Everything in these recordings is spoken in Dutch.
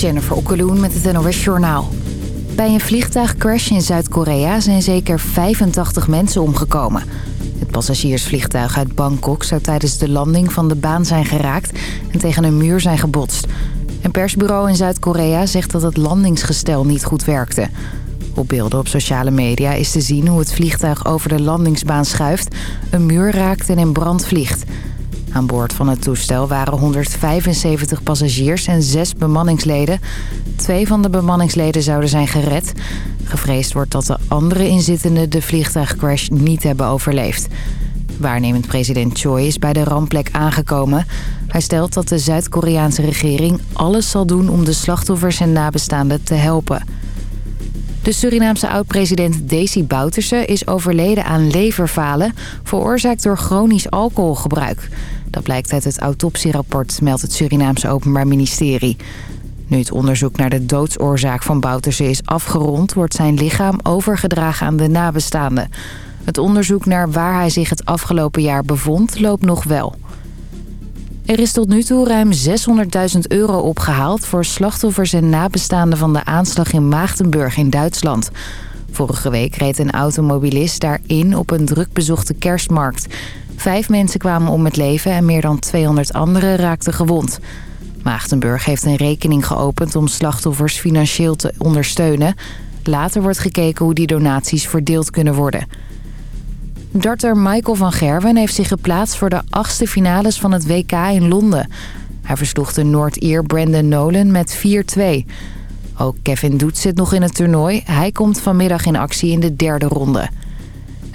Jennifer Okkeloen met het NOS Journaal. Bij een vliegtuigcrash in Zuid-Korea zijn zeker 85 mensen omgekomen. Het passagiersvliegtuig uit Bangkok zou tijdens de landing van de baan zijn geraakt... en tegen een muur zijn gebotst. Een persbureau in Zuid-Korea zegt dat het landingsgestel niet goed werkte. Op beelden op sociale media is te zien hoe het vliegtuig over de landingsbaan schuift... een muur raakt en in brand vliegt... Aan boord van het toestel waren 175 passagiers en zes bemanningsleden. Twee van de bemanningsleden zouden zijn gered. Gevreesd wordt dat de andere inzittenden de vliegtuigcrash niet hebben overleefd. Waarnemend president Choi is bij de rampplek aangekomen. Hij stelt dat de Zuid-Koreaanse regering alles zal doen om de slachtoffers en nabestaanden te helpen. De Surinaamse oud-president Desi Bouterse is overleden aan leverfalen... veroorzaakt door chronisch alcoholgebruik. Dat blijkt uit het autopsierapport, meldt het Surinaamse Openbaar Ministerie. Nu het onderzoek naar de doodsoorzaak van Bouterse is afgerond... wordt zijn lichaam overgedragen aan de nabestaanden. Het onderzoek naar waar hij zich het afgelopen jaar bevond loopt nog wel. Er is tot nu toe ruim 600.000 euro opgehaald... voor slachtoffers en nabestaanden van de aanslag in Maagdenburg in Duitsland. Vorige week reed een automobilist daarin op een drukbezochte kerstmarkt... Vijf mensen kwamen om het leven en meer dan 200 anderen raakten gewond. Maagdenburg heeft een rekening geopend om slachtoffers financieel te ondersteunen. Later wordt gekeken hoe die donaties verdeeld kunnen worden. Darter Michael van Gerwen heeft zich geplaatst voor de achtste finales van het WK in Londen. Hij versloeg de Noord-Ier Brandon Nolan met 4-2. Ook Kevin Doet zit nog in het toernooi. Hij komt vanmiddag in actie in de derde ronde.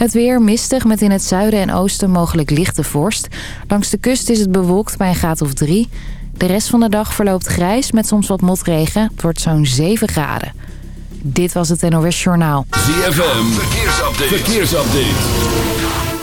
Het weer mistig met in het zuiden en oosten mogelijk lichte vorst. Langs de kust is het bewolkt bij een graad of drie. De rest van de dag verloopt grijs met soms wat motregen. Het wordt zo'n 7 graden. Dit was het NOS Journaal. ZFM, verkeersupdate. verkeersupdate.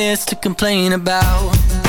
To complain about.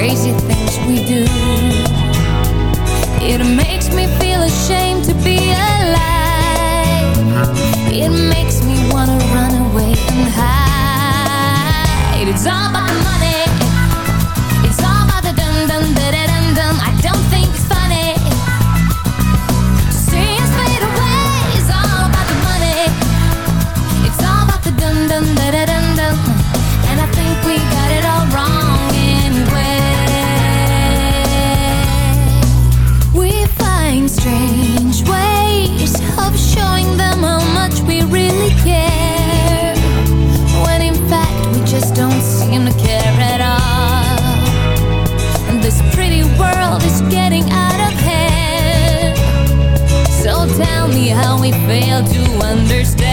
crazy things we do. It makes me feel ashamed to be alive. It makes me wanna run away and hide. It's all about the money. tell me how we fail to understand.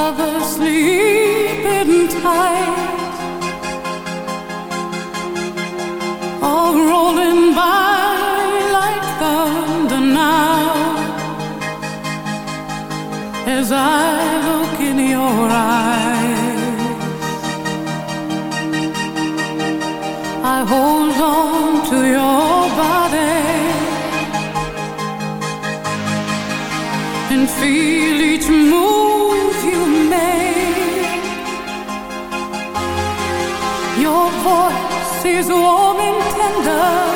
another sleeping tight. All rolling by like thunder now. As I look in your eyes is warm and tender.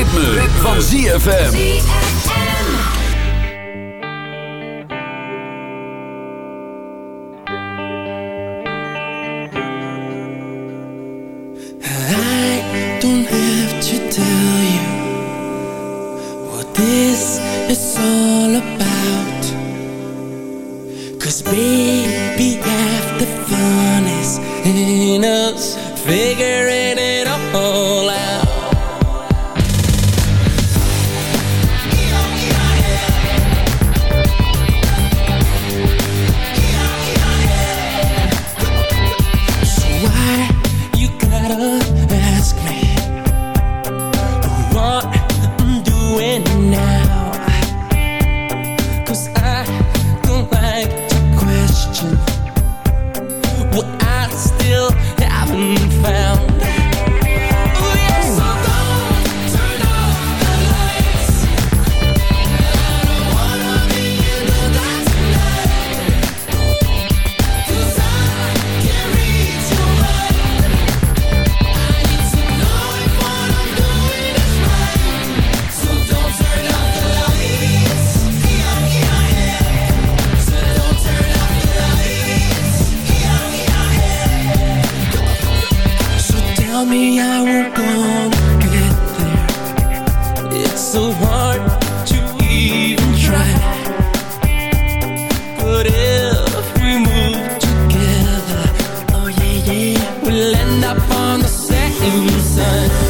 ritme, van ZFM. we'll end up on the same side.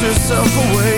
herself away.